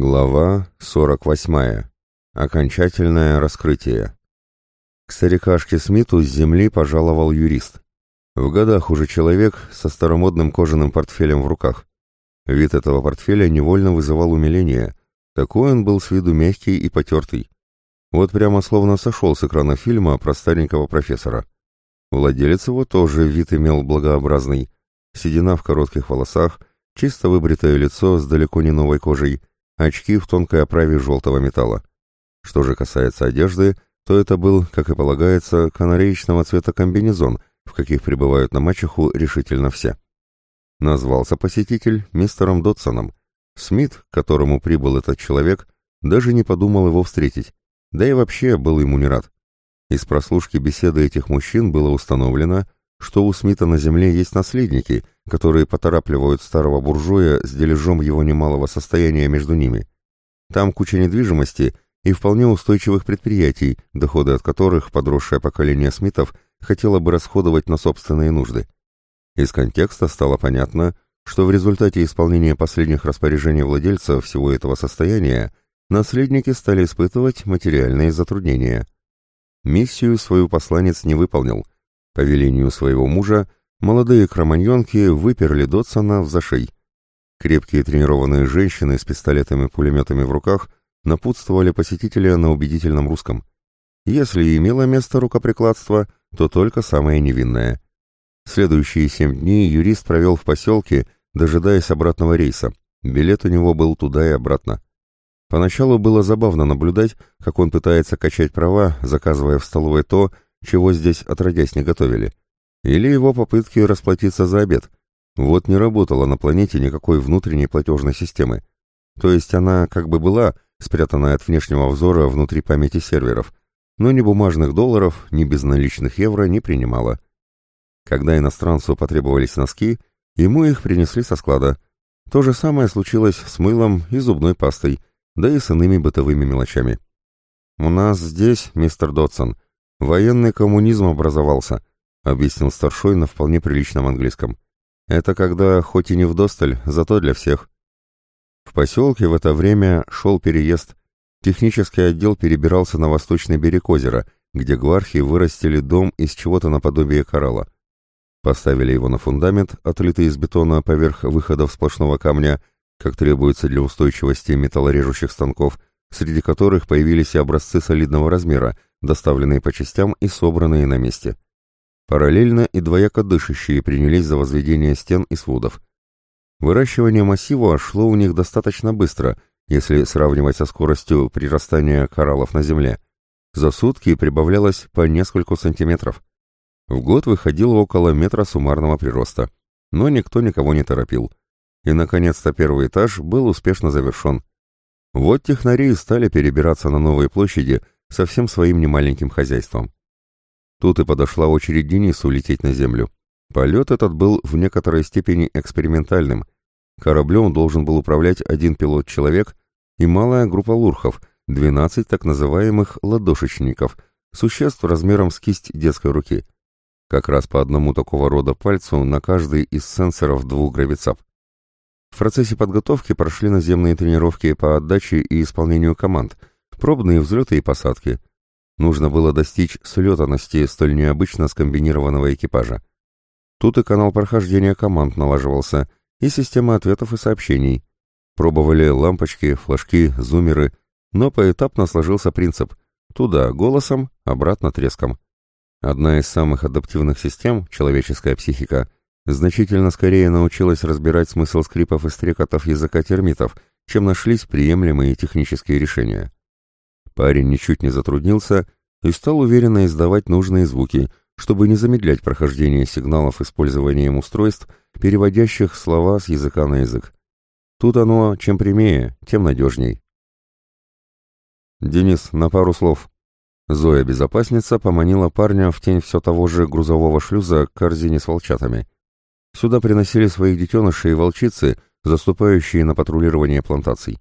Глава 48. Окончательное раскрытие. К старикашке Смиту с земли пожаловал юрист. В годах уже человек со старомодным кожаным портфелем в руках. Вид этого портфеля невольно вызывал умиление. Такой он был с виду мягкий и потертый. Вот прямо словно сошел с экрана фильма про старенького профессора. Владелец его тоже вид имел благообразный. Седина в коротких волосах, чисто выбритое лицо с далеко не новой кожей — очки в тонкой оправе желтого металла. Что же касается одежды, то это был, как и полагается, канареечного цвета комбинезон, в каких пребывают на мачеху решительно все. Назвался посетитель мистером Дотсоном. Смит, к которому прибыл этот человек, даже не подумал его встретить, да и вообще был ему не рад. Из прослушки беседы этих мужчин было установлено, что у Смита на земле есть наследники, которые поторапливают старого буржуя с дележом его немалого состояния между ними. Там куча недвижимости и вполне устойчивых предприятий, доходы от которых подросшее поколение Смитов хотело бы расходовать на собственные нужды. Из контекста стало понятно, что в результате исполнения последних распоряжений владельца всего этого состояния наследники стали испытывать материальные затруднения. Миссию свою посланец не выполнил – по велению своего мужа молодые кроманьонки выперли Дотсона в зашей. Крепкие тренированные женщины с пистолетами-пулеметами в руках напутствовали посетителя на убедительном русском. Если имело место рукоприкладство, то только самое невинное. Следующие семь дней юрист провел в поселке, дожидаясь обратного рейса. Билет у него был туда и обратно. Поначалу было забавно наблюдать, как он пытается качать права, заказывая в столовой то, чего здесь отродясь не готовили. Или его попытки расплатиться за обед. Вот не работала на планете никакой внутренней платежной системы. То есть она как бы была, спрятанная от внешнего взора внутри памяти серверов, но ни бумажных долларов, ни безналичных евро не принимала. Когда иностранцу потребовались носки, ему их принесли со склада. То же самое случилось с мылом и зубной пастой, да и с иными бытовыми мелочами. «У нас здесь, мистер Дотсон», «Военный коммунизм образовался», — объяснил старшой на вполне приличном английском. «Это когда, хоть и не вдосталь, зато для всех». В поселке в это время шел переезд. Технический отдел перебирался на восточный берег озера, где гвархи вырастили дом из чего-то наподобие коралла. Поставили его на фундамент, отлитый из бетона поверх выходов сплошного камня, как требуется для устойчивости металлорежущих станков, среди которых появились и образцы солидного размера, доставленные по частям и собранные на месте. Параллельно и двояко дышащие принялись за возведение стен и сводов. Выращивание массива шло у них достаточно быстро, если сравнивать со скоростью прирастания кораллов на Земле. За сутки прибавлялось по несколько сантиметров. В год выходило около метра суммарного прироста, но никто никого не торопил. И, наконец-то, первый этаж был успешно завершен. Вот технари стали перебираться на новые площади со всем своим немаленьким хозяйством. Тут и подошла очередь Денису лететь на землю. Полет этот был в некоторой степени экспериментальным. Кораблем должен был управлять один пилот-человек и малая группа лурхов, 12 так называемых ладошечников, существ размером с кисть детской руки. Как раз по одному такого рода пальцу на каждый из сенсоров двух гравицап. В процессе подготовки прошли наземные тренировки по отдаче и исполнению команд, пробные взлеты и посадки. Нужно было достичь слетанности столь необычно скомбинированного экипажа. Тут и канал прохождения команд налаживался, и система ответов и сообщений. Пробовали лампочки, флажки, зумеры, но поэтапно сложился принцип «туда голосом, обратно треском». Одна из самых адаптивных систем, человеческая психика, значительно скорее научилась разбирать смысл скрипов и стрекотов языка термитов, чем нашлись приемлемые технические решения. Парень ничуть не затруднился и стал уверенно издавать нужные звуки, чтобы не замедлять прохождение сигналов использованием устройств, переводящих слова с языка на язык. Тут оно чем прямее, тем надежней. «Денис, на пару слов». Зоя-безопасница поманила парня в тень все того же грузового шлюза к корзине с волчатами. Сюда приносили своих детенышей и волчицы, заступающие на патрулирование плантаций.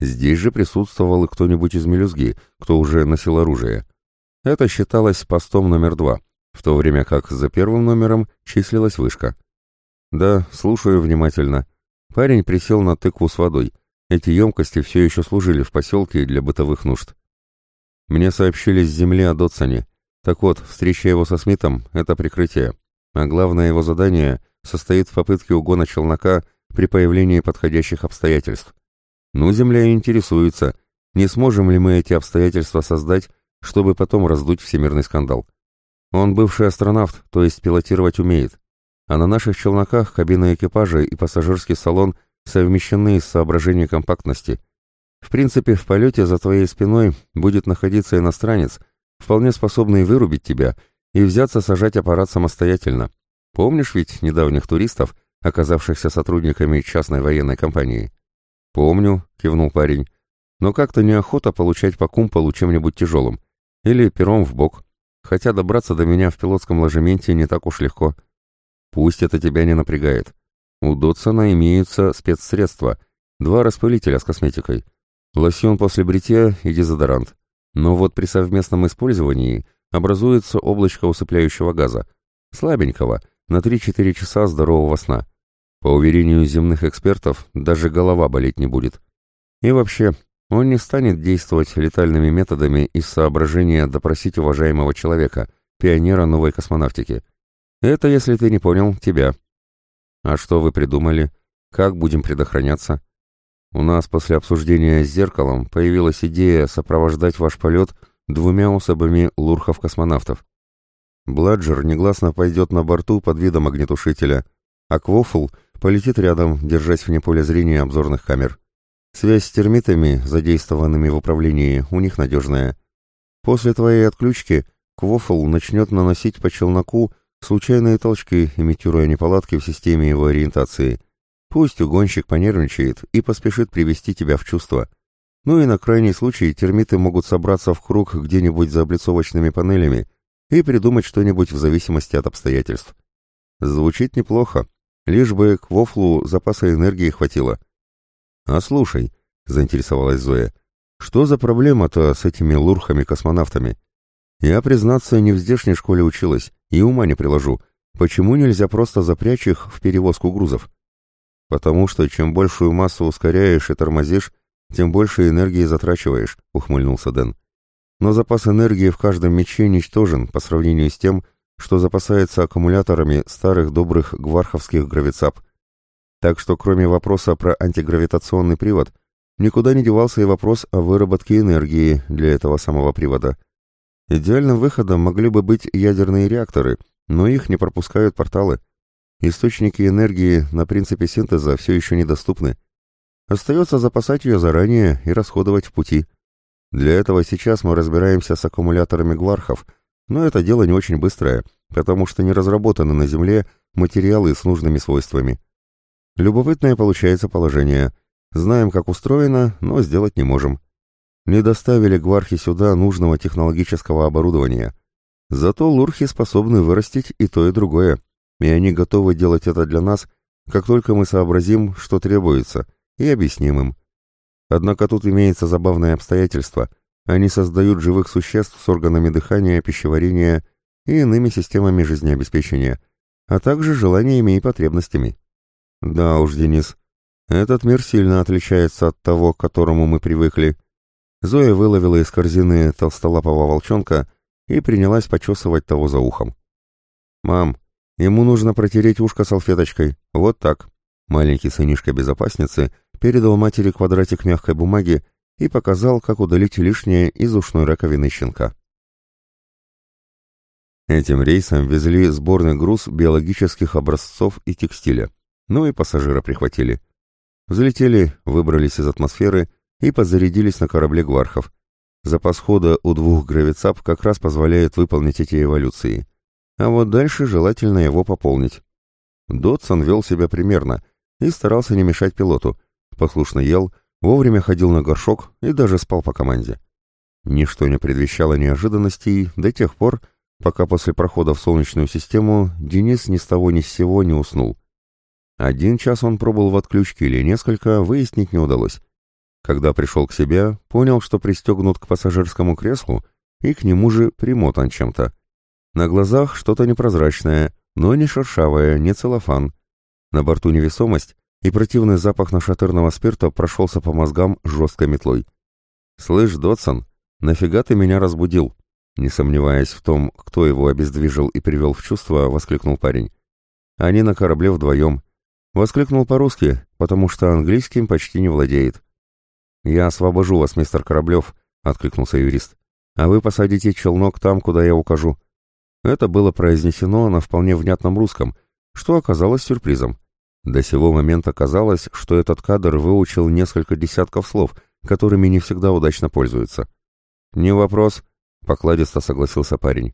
Здесь же присутствовал и кто-нибудь из мелюзги, кто уже носил оружие. Это считалось постом номер два, в то время как за первым номером числилась вышка. «Да, слушаю внимательно». Парень присел на тыкву с водой. Эти емкости все еще служили в поселке для бытовых нужд. Мне сообщили с земли о Дотсоне. Так вот, встреча его со Смитом — это прикрытие. А главное его задание состоит в попытке угона челнока при появлении подходящих обстоятельств. Ну, Земля интересуется, не сможем ли мы эти обстоятельства создать, чтобы потом раздуть всемирный скандал. Он бывший астронавт, то есть пилотировать умеет. А на наших челноках кабина экипажа и пассажирский салон совмещены из соображений компактности. В принципе, в полете за твоей спиной будет находиться иностранец, вполне способный вырубить тебя и взяться сажать аппарат самостоятельно. Помнишь ведь недавних туристов, оказавшихся сотрудниками частной военной компании? «Помню», — кивнул парень, — «но как-то неохота получать по кумполу чем-нибудь тяжелым. Или пером в бок. Хотя добраться до меня в пилотском ложементе не так уж легко. Пусть это тебя не напрягает. У Дотсона имеются спецсредства, два распылителя с косметикой, лосьон после бритья и дезодорант. Но вот при совместном использовании образуется облачко усыпляющего газа, слабенького, на 3-4 часа здорового сна. По уверению земных экспертов, даже голова болеть не будет. И вообще, он не станет действовать летальными методами из соображения допросить уважаемого человека, пионера новой космонавтики. Это, если ты не понял, тебя. А что вы придумали? Как будем предохраняться? У нас после обсуждения с зеркалом появилась идея сопровождать ваш полет двумя особами лурхов-космонавтов. Бладжер негласно пойдет на борту под видом огнетушителя, а Квофл полетит рядом, держась вне поля зрения обзорных камер. Связь с термитами, задействованными в управлении, у них надежная. После твоей отключки Квофл начнет наносить по челноку Случайные толчки, имитируя неполадки в системе его ориентации. Пусть угонщик понервничает и поспешит привести тебя в чувство. Ну и на крайний случай термиты могут собраться в круг где-нибудь за облицовочными панелями и придумать что-нибудь в зависимости от обстоятельств. Звучит неплохо, лишь бы к Вофлу запаса энергии хватило. «А слушай», — заинтересовалась Зоя, — «что за проблема-то с этими лурхами-космонавтами? Я, признаться, не в здешней школе училась, и ума не приложу, почему нельзя просто запрячь их в перевозку грузов? Потому что чем большую массу ускоряешь и тормозишь, тем больше энергии затрачиваешь, ухмыльнулся Дэн. Но запас энергии в каждом мече ничтожен по сравнению с тем, что запасается аккумуляторами старых добрых гварховских гравицап. Так что кроме вопроса про антигравитационный привод, никуда не девался и вопрос о выработке энергии для этого самого привода. Идеальным выходом могли бы быть ядерные реакторы, но их не пропускают порталы. Источники энергии на принципе синтеза все еще недоступны. Остается запасать ее заранее и расходовать в пути. Для этого сейчас мы разбираемся с аккумуляторами гвархов, но это дело не очень быстрое, потому что не разработаны на Земле материалы с нужными свойствами. Любопытное получается положение. Знаем, как устроено, но сделать не можем не доставили гвархи сюда нужного технологического оборудования. Зато лурхи способны вырастить и то, и другое, и они готовы делать это для нас, как только мы сообразим, что требуется, и объясним им. Однако тут имеется забавное обстоятельство. Они создают живых существ с органами дыхания, пищеварения и иными системами жизнеобеспечения, а также желаниями и потребностями. Да уж, Денис, этот мир сильно отличается от того, к которому мы привыкли, Зоя выловила из корзины толстолапого волчонка и принялась почесывать того за ухом. «Мам, ему нужно протереть ушко салфеточкой. Вот так». Маленький сынишка безопасницы передал матери квадратик мягкой бумаги и показал, как удалить лишнее из ушной раковины щенка. Этим рейсом везли сборный груз биологических образцов и текстиля. Ну и пассажира прихватили. Взлетели, выбрались из атмосферы и подзарядились на корабле гвархов. Запас хода у двух гравицап как раз позволяет выполнить эти эволюции. А вот дальше желательно его пополнить. Дотсон вел себя примерно и старался не мешать пилоту. Послушно ел, вовремя ходил на горшок и даже спал по команде. Ничто не предвещало неожиданностей до тех пор, пока после прохода в Солнечную систему Денис ни с того ни с сего не уснул. Один час он пробыл в отключке или несколько, выяснить не удалось. Когда пришел к себе, понял, что пристегнут к пассажирскому креслу и к нему же примотан чем-то. На глазах что-то непрозрачное, но не шершавое, не целлофан. На борту невесомость, и противный запах нашатырного спирта прошелся по мозгам жесткой метлой. «Слышь, Дотсон, нафига ты меня разбудил?» Не сомневаясь в том, кто его обездвижил и привел в чувство, воскликнул парень. «Они на корабле вдвоем». Воскликнул по-русски, потому что английским почти не владеет. «Я освобожу вас, мистер Кораблев», — откликнулся юрист. «А вы посадите челнок там, куда я укажу». Это было произнесено на вполне внятном русском, что оказалось сюрпризом. До сего момента казалось, что этот кадр выучил несколько десятков слов, которыми не всегда удачно пользуется. «Не вопрос», — покладисто согласился парень.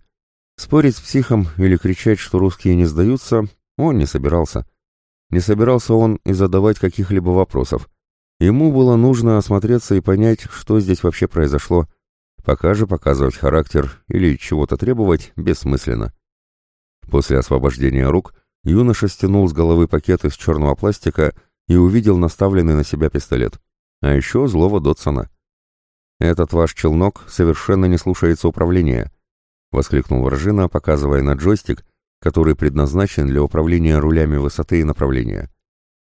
Спорить с психом или кричать, что русские не сдаются, он не собирался. Не собирался он и задавать каких-либо вопросов. Ему было нужно осмотреться и понять, что здесь вообще произошло. Пока же показывать характер или чего-то требовать бессмысленно. После освобождения рук юноша стянул с головы пакет из черного пластика и увидел наставленный на себя пистолет. А еще злого Дотсона. «Этот ваш челнок совершенно не слушается управления», — воскликнул Вражина, показывая на джойстик, который предназначен для управления рулями высоты и направления.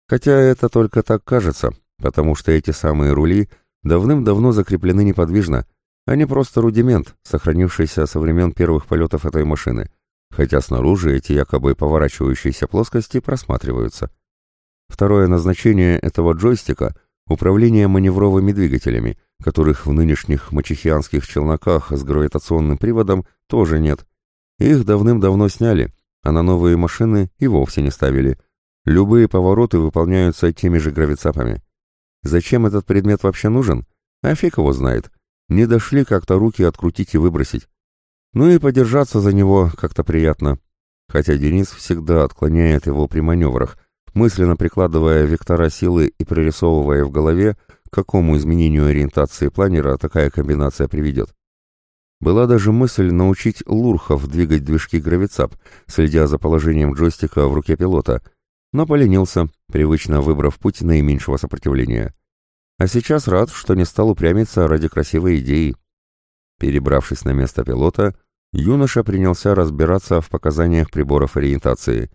Хотя это только так кажется, потому что эти самые рули давным-давно закреплены неподвижно, а не просто рудимент, сохранившийся со времен первых полетов этой машины, хотя снаружи эти якобы поворачивающиеся плоскости просматриваются. Второе назначение этого джойстика — управление маневровыми двигателями, которых в нынешних мачехианских челноках с гравитационным приводом тоже нет. Их давным-давно сняли, а на новые машины и вовсе не ставили. Любые повороты выполняются теми же гравицапами. Зачем этот предмет вообще нужен? А фиг его знает. Не дошли как-то руки открутить и выбросить. Ну и подержаться за него как-то приятно. Хотя Денис всегда отклоняет его при маневрах, мысленно прикладывая вектора силы и прорисовывая в голове, к какому изменению ориентации планера такая комбинация приведет. Была даже мысль научить лурхов двигать движки гравицап, следя за положением джойстика в руке пилота, но поленился, привычно выбрав путь наименьшего сопротивления. А сейчас рад, что не стал упрямиться ради красивой идеи. Перебравшись на место пилота, юноша принялся разбираться в показаниях приборов ориентации.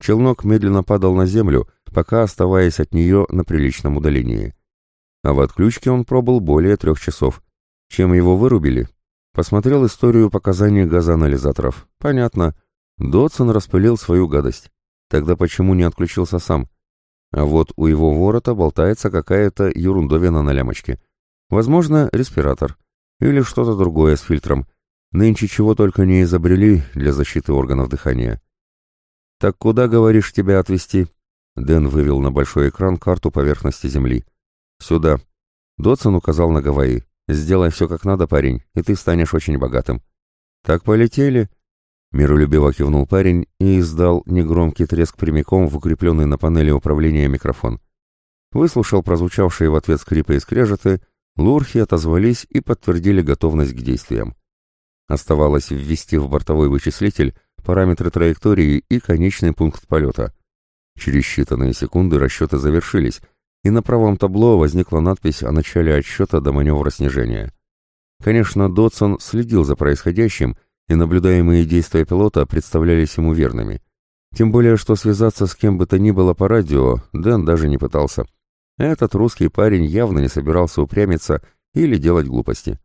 Челнок медленно падал на землю, пока оставаясь от нее на приличном удалении. А в отключке он пробыл более трех часов. Чем его вырубили? Посмотрел историю показаний газоанализаторов. Понятно. Дотсон распылил свою гадость. Тогда почему не отключился сам? А вот у его ворота болтается какая-то ерундовина на лямочке. Возможно, респиратор. Или что-то другое с фильтром. Нынче чего только не изобрели для защиты органов дыхания. «Так куда, говоришь, тебя отвезти?» Дэн вывел на большой экран карту поверхности Земли. «Сюда». Дотсон указал на Гавайи. «Сделай все как надо, парень, и ты станешь очень богатым». «Так полетели?» Миролюбиво кивнул парень и издал негромкий треск прямиком в укрепленный на панели управления микрофон. Выслушал прозвучавшие в ответ скрипы и скрежеты, лурхи отозвались и подтвердили готовность к действиям. Оставалось ввести в бортовой вычислитель параметры траектории и конечный пункт полета. Через считанные секунды расчеты завершились, и на правом табло возникла надпись о начале отсчета до маневра снижения. Конечно, Дотсон следил за происходящим и наблюдаемые действия пилота представлялись ему верными. Тем более, что связаться с кем бы то ни было по радио Дэн даже не пытался. Этот русский парень явно не собирался упрямиться или делать глупости.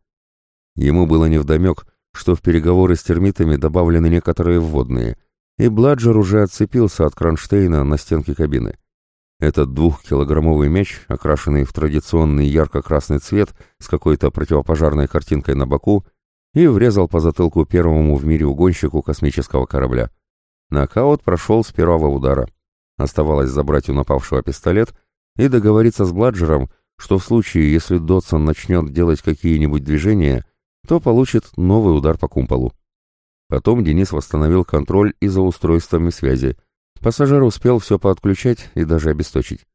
Ему было невдомек, что в переговоры с термитами добавлены некоторые вводные, и Бладжер уже отцепился от кронштейна на стенке кабины. Этот двухкилограммовый мяч, окрашенный в традиционный ярко-красный цвет с какой-то противопожарной картинкой на боку, и врезал по затылку первому в мире угонщику космического корабля. Нокаут прошел с первого удара. Оставалось забрать у напавшего пистолет и договориться с Бладжером, что в случае, если Дотсон начнет делать какие-нибудь движения, то получит новый удар по кумполу. Потом Денис восстановил контроль и за устройствами связи. Пассажир успел все поотключать и даже обесточить.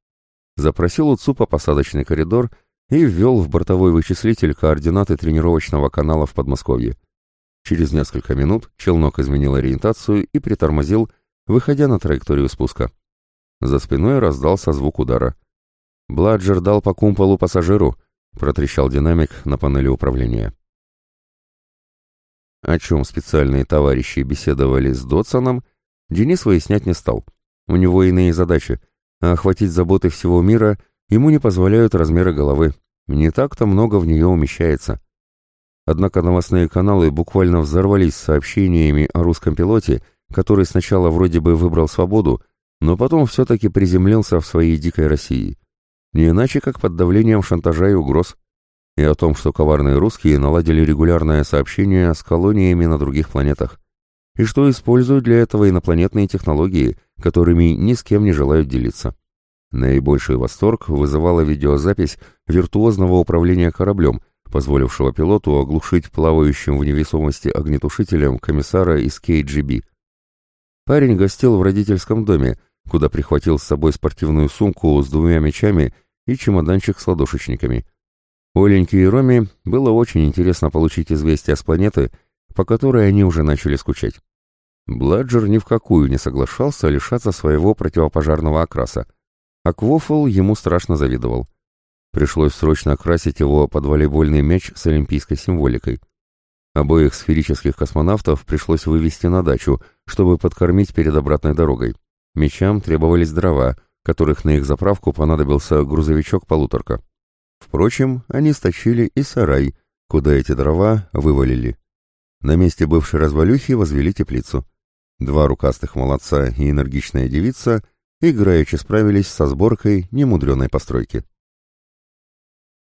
Запросил у ЦУПа посадочный коридор и ввел в бортовой вычислитель координаты тренировочного канала в Подмосковье. Через несколько минут челнок изменил ориентацию и притормозил, выходя на траекторию спуска. За спиной раздался звук удара. «Бладжер дал по кумполу пассажиру», — протрещал динамик на панели управления. О чем специальные товарищи беседовали с Дотсоном, Денис выяснять не стал. У него иные задачи, а охватить заботы всего мира ему не позволяют размеры головы. Не так-то много в нее умещается. Однако новостные каналы буквально взорвались сообщениями о русском пилоте, который сначала вроде бы выбрал свободу, но потом все-таки приземлился в своей дикой России. Не иначе, как под давлением шантажа и угроз. И о том, что коварные русские наладили регулярное сообщение с колониями на других планетах. И что используют для этого инопланетные технологии, которыми ни с кем не желают делиться. Наибольший восторг вызывала видеозапись виртуозного управления кораблем, позволившего пилоту оглушить плавающим в невесомости огнетушителем комиссара из КГБ. Парень гостил в родительском доме, куда прихватил с собой спортивную сумку с двумя мечами и чемоданчик с ладошечниками. Оленьке и Роме было очень интересно получить известие с планеты, по которой они уже начали скучать. Бладжер ни в какую не соглашался лишаться своего противопожарного окраса, а Квофл ему страшно завидовал. Пришлось срочно окрасить его под волейбольный мяч с олимпийской символикой. Обоих сферических космонавтов пришлось вывести на дачу, чтобы подкормить перед обратной дорогой. Мечам требовались дрова, которых на их заправку понадобился грузовичок-полуторка. Впрочем, они стащили и сарай, куда эти дрова вывалили. На месте бывшей развалюхи возвели теплицу. Два рукастых молодца и энергичная девица играючи справились со сборкой немудреной постройки.